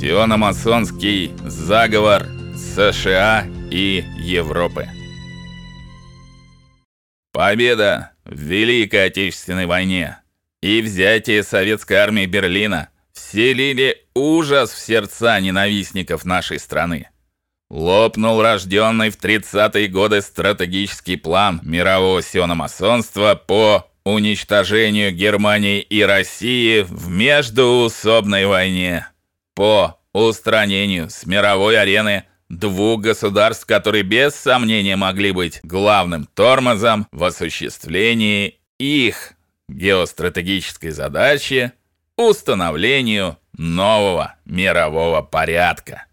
Сиономасонский заговор США и Европы. Победа в Великой Отечественной войне и взятие советской армии Берлина вселили ужас в сердца ненавистников нашей страны. Лопнул рожденный в 30-е годы стратегический план мирового сиономасонства по уничтожению Германии и России в междуусобной войне, по устранению с мировой арены двух государств, которые без сомнения могли быть главным тормозом в осуществлении их геостратегической задачи установлению нового мирового порядка,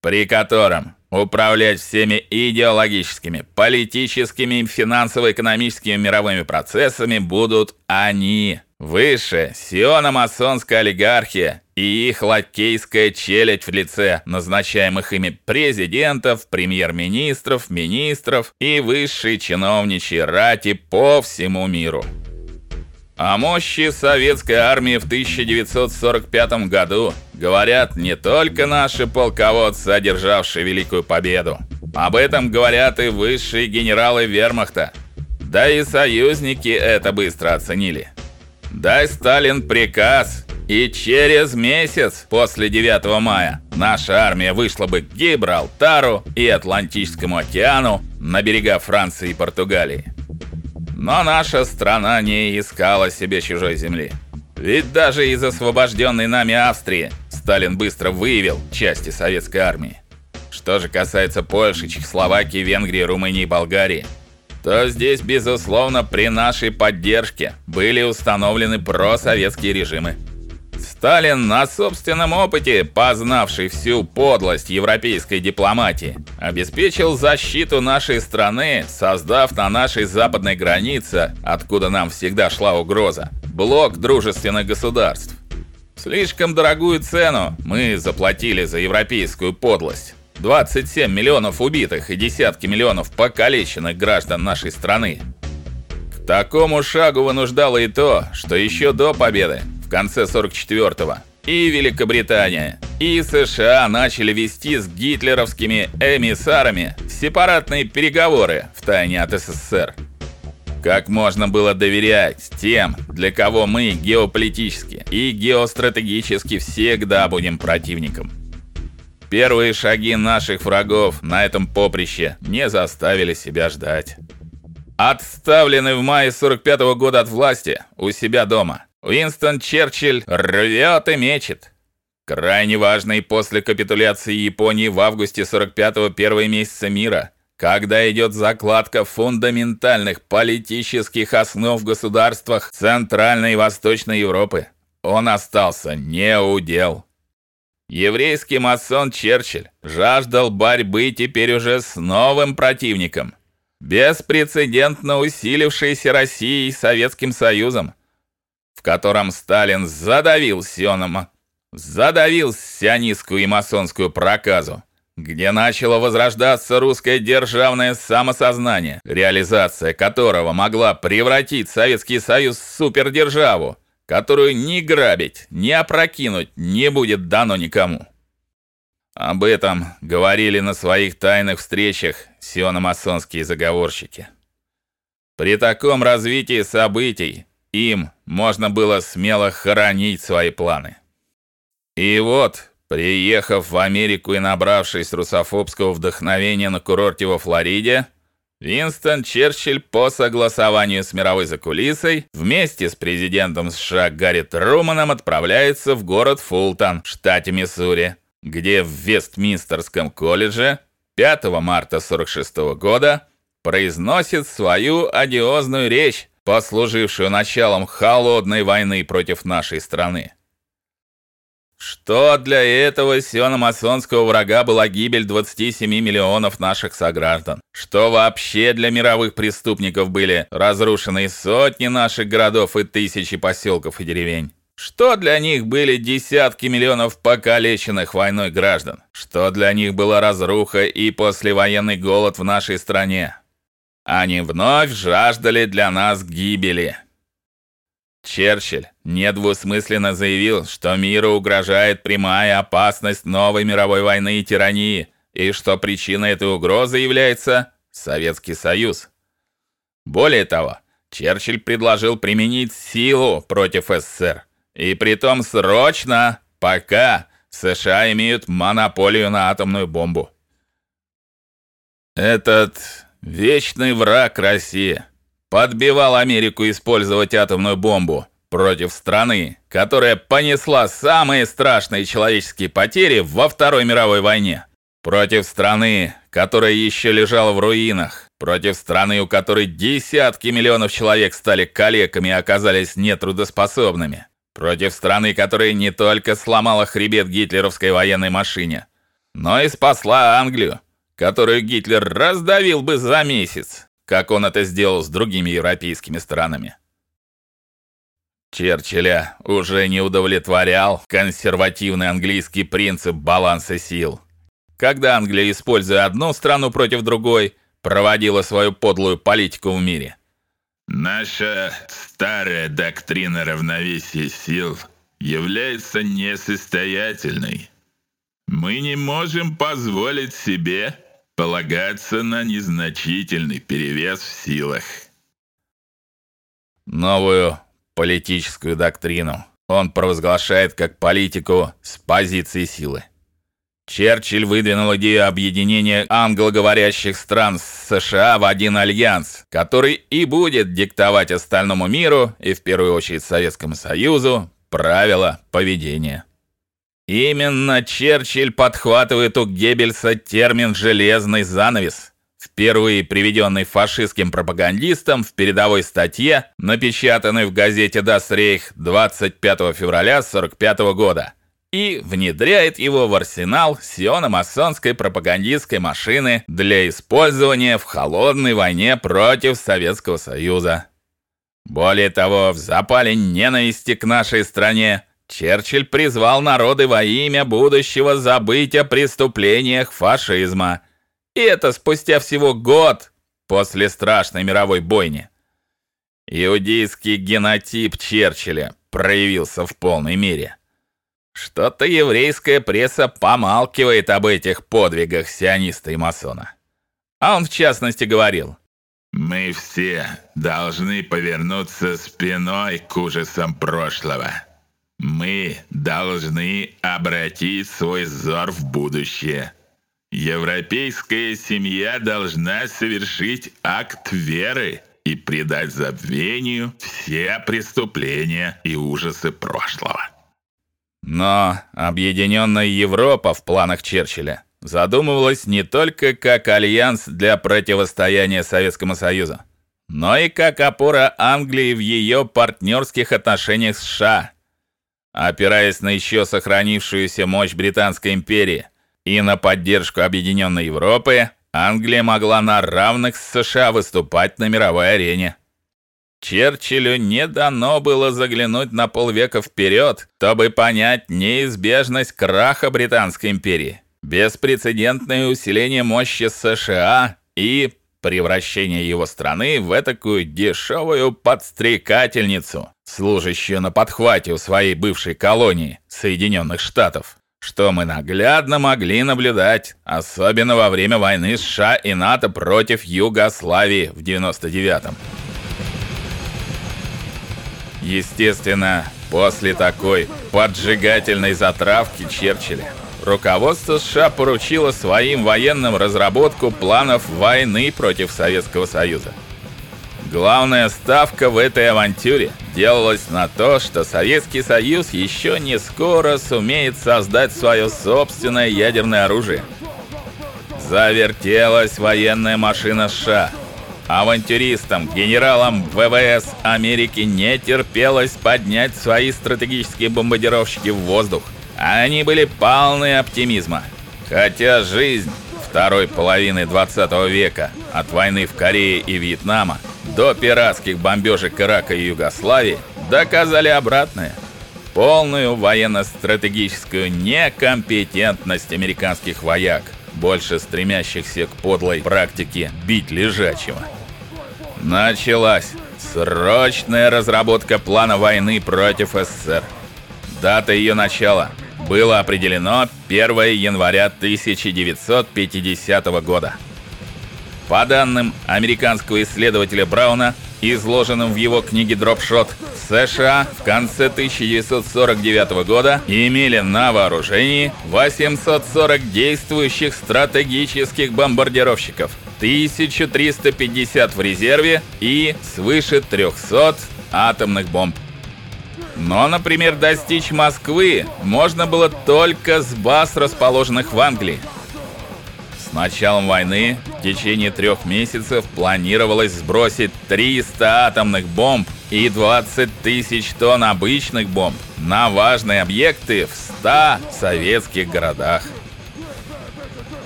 при котором управлять всеми идеологическими, политическими и финансово-экономическими мировыми процессами будут они, высшая сиономасонская олигархия и их лакейская челядь в лице назначаемых ими президентов, премьер-министров, министров и высшей чиновничьей рати по всему миру. О мощи советской армии в 1945 году говорят не только наши полководцы, одержавшие великую победу. Об этом говорят и высшие генералы Вермахта. Да и союзники это быстро оценили. Дай Сталин приказ, и через месяц после 9 мая наша армия вышла бы к Гибралтару и Атлантическому океану на берега Франции и Португалии. Но наша страна не искала себе чужой земли. Ведь даже из освобожденной нами Австрии Сталин быстро выявил части советской армии. Что же касается Польши, Чехословакии, Венгрии, Румынии и Болгарии, то здесь безусловно при нашей поддержке были установлены просоветские режимы. Сталин на собственном опыте, познавший всю подлость европейской дипломатии, обеспечил защиту нашей страны, создав на нашей западной границе, откуда нам всегда шла угроза, блок дружественных государств. Слишком дорогую цену мы заплатили за европейскую подлость. 27 миллионов убитых и десятки миллионов покалеченных граждан нашей страны. К такому шагу вынуждало и то, что еще до победы конце 44-го. И Великобритания, и США начали вести с гитлеровскими эмиссарами сепаратные переговоры в тайне от СССР. Как можно было доверять тем, для кого мы геополитически и геостратегически всегда будем противником? Первые шаги наших врагов на этом поприще не заставили себя ждать. Отставленный в мае 45 -го года от власти у себя дома, Уинстон Черчилль рвет и мечет. Крайне важный после капитуляции Японии в августе 45-го первые месяцы мира, когда идет закладка фундаментальных политических основ в государствах Центральной и Восточной Европы, он остался не у дел. Еврейский масон Черчилль жаждал борьбы теперь уже с новым противником, беспрецедентно усилившейся Россией и Советским Союзом в котором Сталин задавил Сионома, задавил сионистскую и масонскую проказу, где начало возрождаться русское державное самосознание, реализация которого могла превратить Советский Союз в супердержаву, которую ни грабить, ни опрокинуть не будет дано никому. Об этом говорили на своих тайных встречах сиономасонские заговорщики. При таком развитии событий им можно было смело хоронить свои планы. И вот, приехав в Америку и набравшись русофобского вдохновения на курорте во Флориде, Винстон Черчилль по согласованию с мировой закулисой вместе с президентом США Гарри Труманом отправляется в город Фултон, штате Миссури, где в Вестминстерском колледже 5 марта 46 года произносит свою одиозную речь, послужившую началом холодной войны против нашей страны. Что для этого сиономасонского врага была гибель 27 миллионов наших сограждан? Что вообще для мировых преступников были разрушены сотни наших городов и тысячи поселков и деревень? Что для них были десятки миллионов покалеченных войной граждан? Что для них была разруха и послевоенный голод в нашей стране? Они вновь жаждали для нас гибели. Черчилль недвусмысленно заявил, что миру угрожает прямая опасность новой мировой войны и тирании, и что причиной этой угрозы является Советский Союз. Более того, Черчилль предложил применить силу против СССР, и притом срочно, пока США имеют монополию на атомную бомбу. Этот вечный враг России подбивал Америку использовать атомную бомбу против страны, которая понесла самые страшные человеческие потери во Второй мировой войне, против страны, которая еще лежала в руинах, против страны, у которой десятки миллионов человек стали калеками и оказались нетрудоспособными, против страны, которая не только сломала хребет гитлеровской военной машине, но и спасла Англию, которую Гитлер раздавил бы за месяц, как он это сделал с другими европейскими странами. Черчилля уже не удовлетворял консервативный английский принцип баланса сил. Когда Англия, используя одну страну против другой, проводила свою подлую политику в мире. Наша старая доктрина равновесия сил является несостоятельной. Мы не можем позволить себе полагаться на незначительный перевес в силах. Новую политическую доктрину он провозглашает как политику с позиции силы. Черчилль выдвинул идею объединения англоговорящих стран с США в один альянс, который и будет диктовать остальному миру и в первую очередь Советскому Союзу правила поведения. Именно Черчилль подхватывает у Геббельса термин железный занавес, впервые приведенный фашистским пропагандистом в передовой статье, напечатанной в газете Das Reich 25 февраля 1945 года, и внедряет его в арсенал сиономасонской пропагандистской машины для использования в холодной войне против Советского Союза. Более того, в запале ненависти к нашей стране Черчилль призвал народы во имя будущего забыть о преступлениях фашизма. И это спустя всего год после страшной мировой бойни. Иудейский генотип Черчилля проявился в полной мере. Что-то еврейская пресса помалкивает об этих подвигах сиониста и масона. А он в частности говорил: "Мы все должны повернуться спиной к ужасам прошлого". Мы должны обратить свой взор в будущее. Европейская семья должна совершить акт веры и предать забвению все преступления и ужасы прошлого. Но объединенная Европа в планах Черчилля задумывалась не только как альянс для противостояния Советскому Союзу, но и как опора Англии в ее партнерских отношениях с США Опираясь на еще сохранившуюся мощь Британской империи и на поддержку объединенной Европы, Англия могла на равных с США выступать на мировой арене. Черчиллю не дано было заглянуть на полвека вперед, чтобы понять неизбежность краха Британской империи, беспрецедентное усиление мощи США и превращение его страны в такую дешевую подстрекательницу, служащую на подхвате у своей бывшей колонии Соединенных Штатов, что мы наглядно могли наблюдать, особенно во время войны США и НАТО против Югославии в 99-м. Естественно, после такой поджигательной затравки Черчилля руководство США поручило своим военным разработку планов войны против Советского Союза. Главная ставка в этой авантюре делалась на то, что Советский Союз еще не скоро сумеет создать свое собственное ядерное оружие. Завертелась военная машина США. Авантюристам, генералам ВВС Америки не терпелось поднять свои стратегические бомбардировщики в воздух. Они были полны оптимизма. Хотя жизнь второй половины 20 века, от войны в Корее и Вьетнама до пиратских бомбежек Ирака и Югославии, доказали обратное. Полную военно-стратегическую некомпетентность американских вояк, больше стремящихся к подлой практике бить лежачего. Началась Срочная разработка плана войны против СССР. Дата ее начала было определено 1 января 1950 года. По данным американского исследователя Брауна, изложенным в его книге Dropshot, США в конце 1949 года имели на вооружении 840 действующих стратегических бомбардировщиков, 1350 в резерве и свыше 300 атомных бомб. Но, например, достичь Москвы можно было только с баз, расположенных в Англии. С началом войны в течение трех месяцев планировалось сбросить 300 атомных бомб и 20 тысяч тонн обычных бомб на важные объекты в 100 советских городах.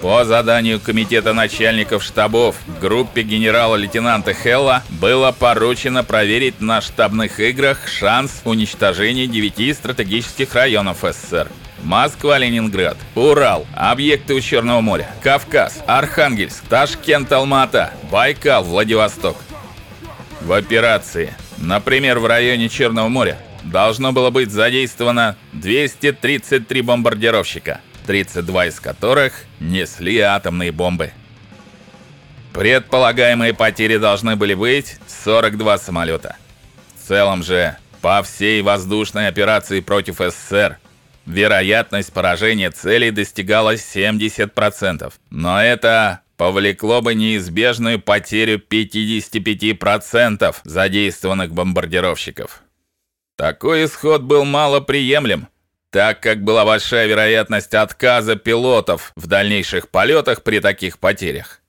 По заданию комитета начальников штабов группе генерала-лейтенанта Хелла было поручено проверить на штабных играх шанс уничтожения девяти стратегических районов СССР. Москва, Ленинград, Урал, объекты у Черного моря, Кавказ, Архангельск, Ташкент, Алма-Ата, Байкал, Владивосток. В операции, например, в районе Черного моря, должно было быть задействовано 233 бомбардировщика, 32 из которых несли атомные бомбы. Предполагаемые потери должны были быть 42 самолета. В целом же, по всей воздушной операции против СССР вероятность поражения целей достигала 70%. Но это повлекло бы неизбежную потерю 55% задействованных бомбардировщиков. Такой исход был мало приемлем, так как была большая вероятность отказа пилотов в дальнейших полетах при таких потерях.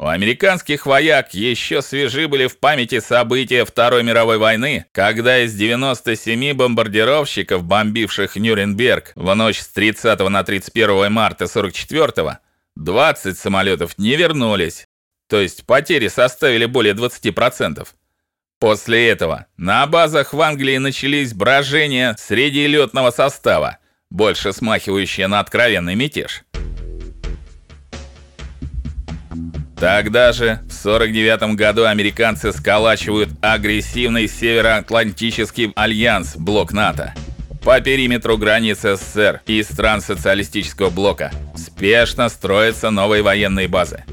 У американских вояк еще свежи были в памяти события Второй мировой войны, когда из 97 бомбардировщиков, бомбивших Нюрнберг в ночь с 30 на 31 марта 44-го, 20 самолетов не вернулись. То есть потери составили более 20%. После этого на базах в Англии начались брожения среди летного состава, больше смахивающие на откровенный мятеж. Тогда же, в 49 году американцы сколачивают агрессивный Североатлантический альянс, блок НАТО. По периметру границ СССР и стран социалистического блока спешно строятся новые военные базы.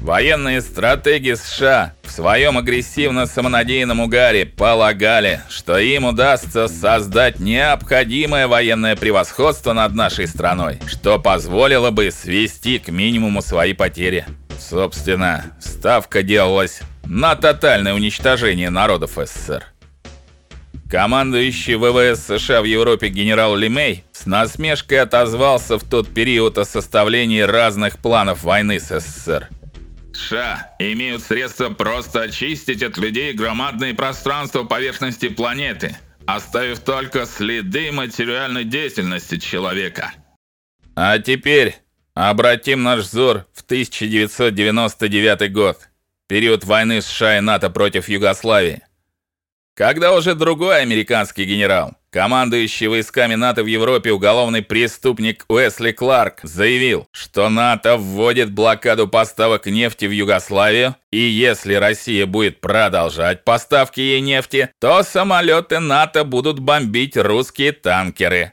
Военные стратеги США своем агрессивно-самонадеянном угаре полагали, что им удастся создать необходимое военное превосходство над нашей страной, что позволило бы свести к минимуму свои потери. Собственно, ставка делалась на тотальное уничтожение народов СССР. Командующий ВВС США в Европе генерал Лемей с насмешкой отозвался в тот период о составлении разных планов войны с СССР. США имеют средства просто очистить от людей громадные пространства поверхности планеты, оставив только следы материальной деятельности человека. А теперь обратим наш взор в 1999 год, период войны США и НАТО против Югославии. Когда уже другой американский генерал, командующий войсками НАТО в Европе уголовный преступник Уэсли Кларк, заявил, что НАТО вводит блокаду поставок нефти в Югославию, и если Россия будет продолжать поставки ей нефти, то самолеты НАТО будут бомбить русские танкеры.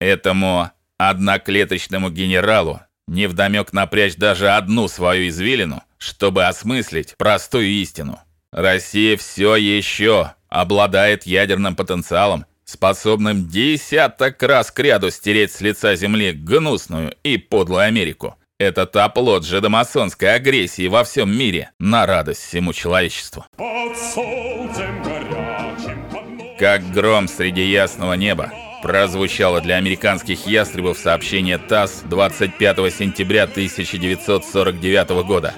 Этому одноклеточному генералу не вдомек напрячь даже одну свою извилину, чтобы осмыслить простую истину. Россия все еще обладает ядерным потенциалом, способным десяток раз кряду стереть с лица земли гнусную и подлую Америку. Это оплот жидомасонской агрессии во всем мире на радость всему человечеству. Как гром среди ясного неба, прозвучало для американских ястребов сообщение ТАСС 25 сентября 1949 года.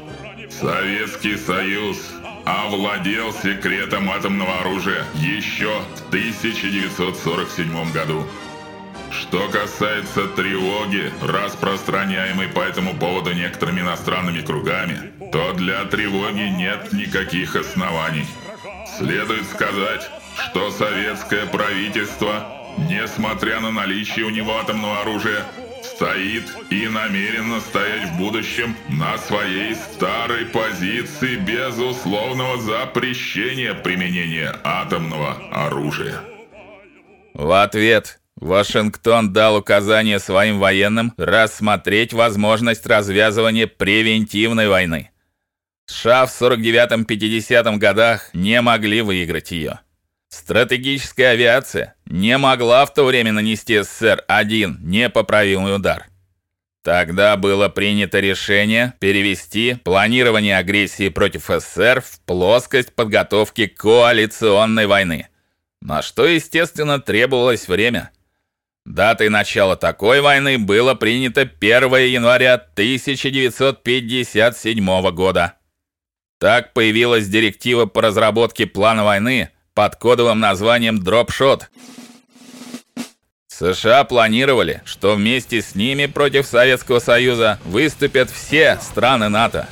Советский Союз овладел секретом атомного оружия еще в 1947 году. Что касается тревоги, распространяемой по этому поводу некоторыми иностранными кругами, то для тревоги нет никаких оснований. Следует сказать, что советское правительство, несмотря на наличие у него атомного оружия, стоит и намерена стоять в будущем на своей старой позиции безусловного запрещения применения атомного оружия. В ответ Вашингтон дал указание своим военным рассмотреть возможность развязывания превентивной войны. США в 49-50 годах не могли выиграть ее. Стратегическая авиация не могла в то время нанести СССР один непоправимый удар. Тогда было принято решение перевести планирование агрессии против СССР в плоскость подготовки коалиционной войны, на что, естественно, требовалось время. Датой начала такой войны было принято 1 января 1957 года. Так появилась директива по разработке плана войны под кодовым названием Dropshot. США планировали, что вместе с ними против Советского Союза выступят все страны НАТО.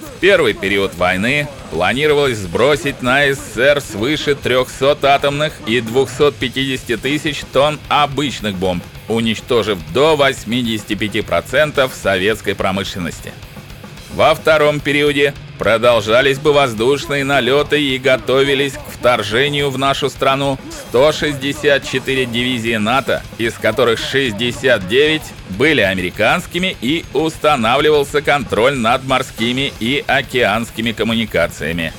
В первый период войны планировалось сбросить на СССР свыше 300 атомных и 250 тысяч тонн обычных бомб, уничтожив до 85% советской промышленности. Во втором периоде продолжались бы воздушные налеты и готовились к вторжению в нашу страну 164 дивизии НАТО, из которых 69 были американскими и устанавливался контроль над морскими и океанскими коммуникациями.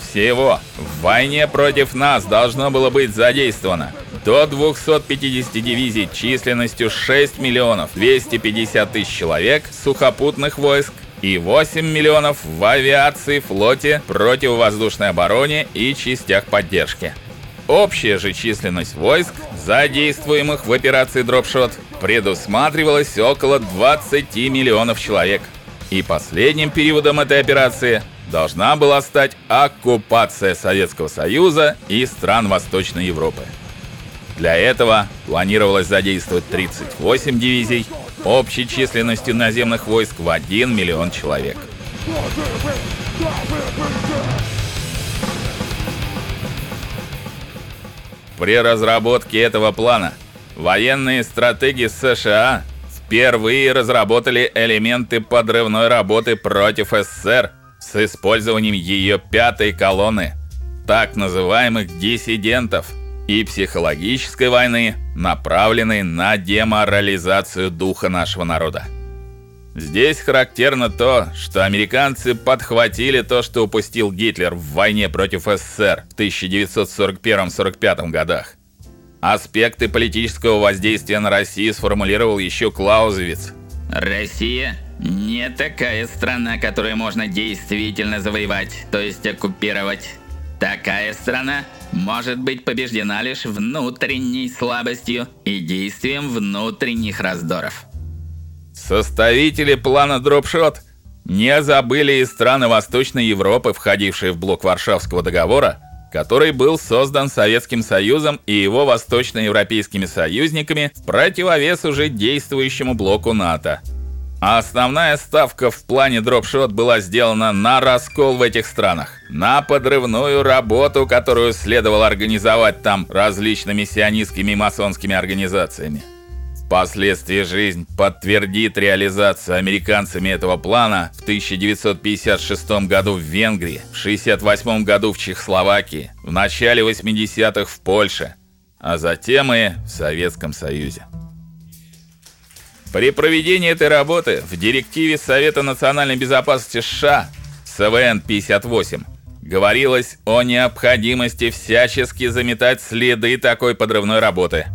Всего в войне против нас должно было быть задействовано до 250 дивизий численностью 6 миллионов 250 тысяч человек сухопутных войск и 8 миллионов в авиации, флоте, противовоздушной обороне и частях поддержки. Общая же численность войск, задействуемых в операции Дропшот, предусматривалась около 20 миллионов человек. И последним периодом этой операции должна была стать оккупация Советского Союза и стран Восточной Европы. Для этого планировалось задействовать 38 дивизий общей численностью наземных войск в 1 миллион человек. При разработке этого плана военные стратеги США впервые разработали элементы подрывной работы против СССР с использованием ее пятой колонны, так называемых диссидентов – и психологической войны, направленной на деморализацию духа нашего народа. Здесь характерно то, что американцы подхватили то, что упустил Гитлер в войне против СССР в 1941-45 годах. Аспекты политического воздействия на Россию сформулировал еще Клаузевиц. Россия не такая страна, которую можно действительно завоевать, то есть оккупировать. Такая страна может быть побеждена лишь внутренней слабостью и действием внутренних раздоров. Составители плана Дропшот не забыли и страны Восточной Европы, входившие в блок Варшавского договора, который был создан Советским Союзом и его восточноевропейскими союзниками в противовес уже действующему блоку НАТО. А основная ставка в плане дропшот была сделана на раскол в этих странах, на подрывную работу, которую следовало организовать там различными сионистскими и масонскими организациями. Впоследствии жизнь подтвердит реализацию американцами этого плана в 1956 году в Венгрии, в 68 году в Чехословакии, в начале 80-х в Польше, а затем и в Советском Союзе. При проведении этой работы в директиве Совета национальной безопасности США СВН 58 говорилось о необходимости всячески заметать следы такой подрывной работы.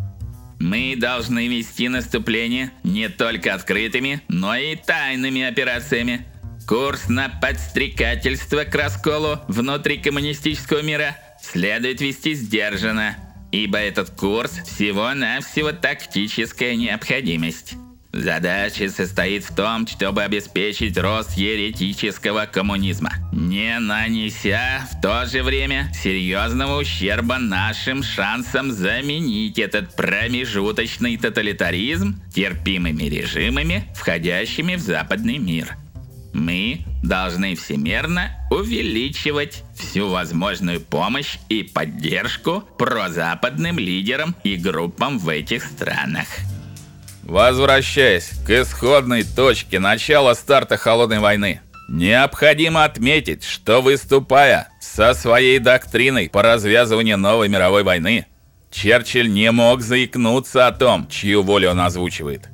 Мы должны вести наступление не только открытыми, но и тайными операциями. Курс на подстрекательство к расколу внутри коммунистического мира следует вести сдержанно, ибо этот курс всего-навсего тактическая необходимость. Задача состоит в том, чтобы обеспечить рост еретического коммунизма, не нанеся в то же время серьезного ущерба нашим шансам заменить этот промежуточный тоталитаризм терпимыми режимами, входящими в западный мир. Мы должны всемерно увеличивать всю возможную помощь и поддержку прозападным лидерам и группам в этих странах. Возвращаясь к исходной точке начала старта холодной войны, необходимо отметить, что выступая со своей доктриной по развязыванию новой мировой войны, Черчилль не мог заикнуться о том, чью волю он озвучивает.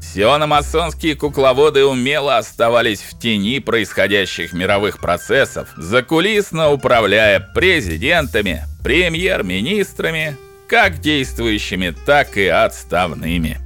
Сиономасонские кукловоды умело оставались в тени происходящих мировых процессов, закулисно управляя президентами, премьер-министрами, как действующими, так и отставными.